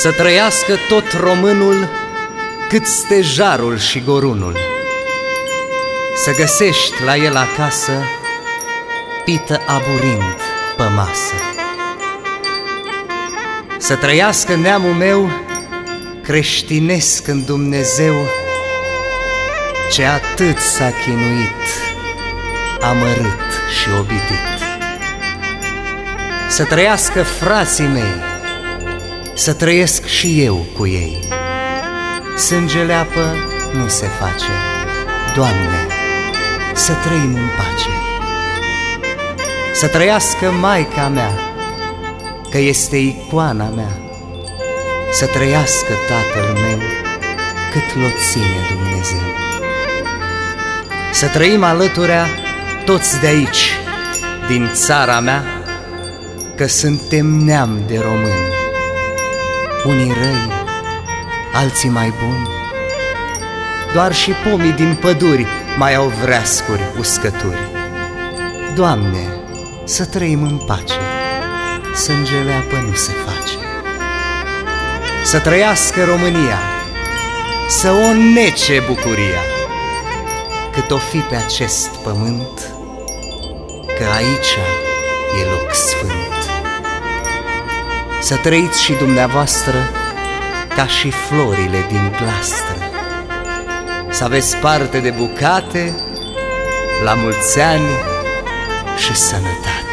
Să trăiască tot românul cât stejarul și gorunul. Să găsești la el acasă pită aburind pe masă. Să trăiască neamul meu creștinesc în Dumnezeu Ce atât s-a chinuit, amărât și obitit Să trăiască frații mei, să trăiesc și eu cu ei. Sângele apă nu se face, Doamne, să trăim în pace. Să trăiască Maica mea, că este icoana mea. Să trăiască Tatăl meu, cât l ține Dumnezeu. Să trăim alăturea toți de aici, din țara mea, Că suntem neam de români, unii răi, alții mai buni. Doar și pomii din păduri mai au vreascuri uscături. Doamne, să trăim în pace, sângele apă nu se face. Să trăiască România, să o nece bucuria, cât o fi pe acest pământ, că aici e loc sfânt. Să trăiți și dumneavoastră ca și florile din glastră. Să aveți parte de bucate, la mulți ani și sănătate.